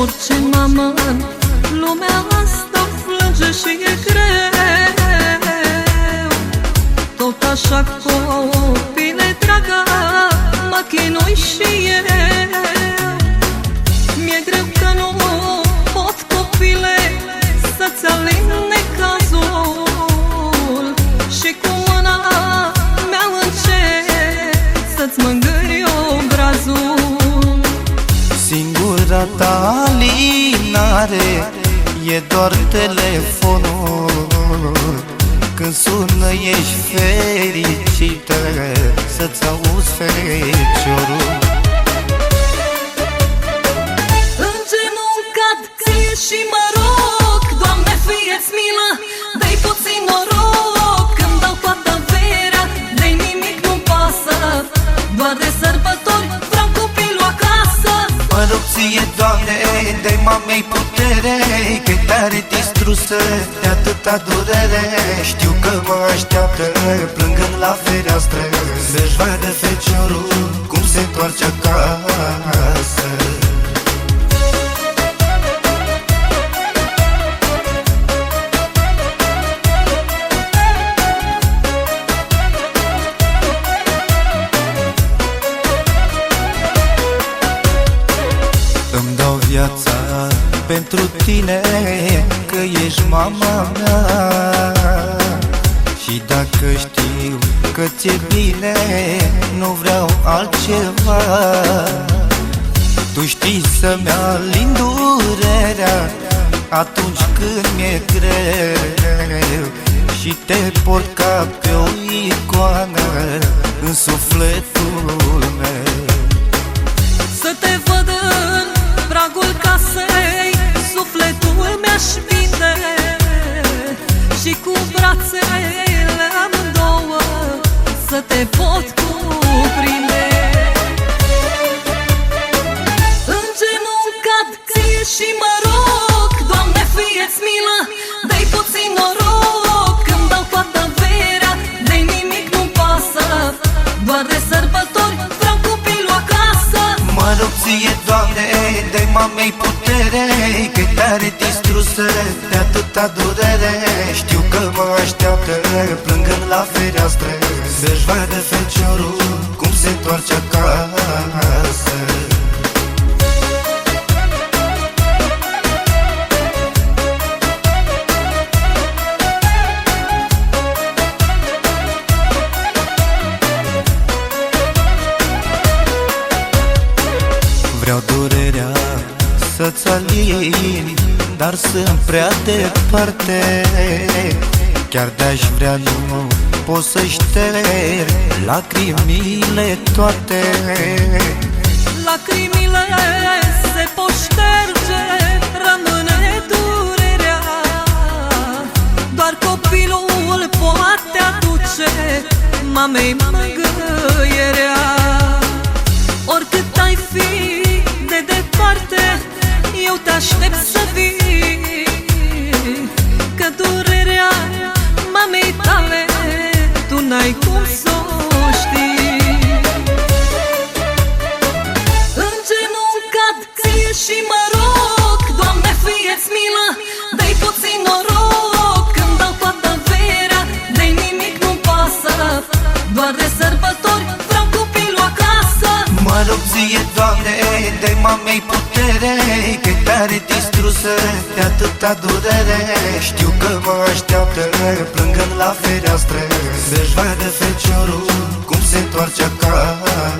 Orice mamă în lumea asta plânge și e greu. Tot așa copile dragă mă chinui și eu. Mi-e greu că nu Singura ta alinare E doar telefonul. Când sună ești fericită Să-ți auzi feciorul În genunchi cad ție și mă rog Doamne fie-ți milă, dă-i puțin noroc. Când dau toată averea, de nimic nu pasă Doar de ție, Doamne, dai mamei putere Că tare distrusă de atâta durere. Știu că mă așteaptă plângând la fereastră. Să-și vadă feciorul cum se întoarce acasă Îmi dau viața pentru tine Că ești mama mea. Și dacă știu că ți-e bine Nu vreau altceva. Tu știi să-mi alin durerea Atunci când mi-e greu. Și te port ca pe o icoană În sufletul meu cu brațele amândouă Să te pot cuprinde. În genunchi cad ție și mă rog Doamne fie-ți milă, dă-i puțin noroc. Când dau toată averea, de nimic nu pasă Doar de sărbători. vreau copilul acasă Mă rog ție, Doamne, de mamei putere Că tare distrusă de atâta durere. Știu că mă așteaptă plângând la fereastră Să-și vadă feciorul cum se întoarce acasă Vreau durerea să-ți alin Dar sunt prea departe. Chiar de-aș vrea nu pot să șterg Lacrimile toate. Lacrimile se pot șterge, rămâne durerea. Doar copilul poate aduce mamei mângâierea mamei tale, tu n-ai cum să o știi. În genunchi cad ție și mă rog Doamne fie-ți milă, dă-i puțin noroc. Când dau toată averea, de nimic nu pasă Doar de sărbători. vreau copilul acasă Mă rog ție, Doamne, de mamei putere Că tare distrusă de atâta durere. Știu că mă așteaptă plângând la fereastră. Să-și vadă feciorul cum se întoarce acasă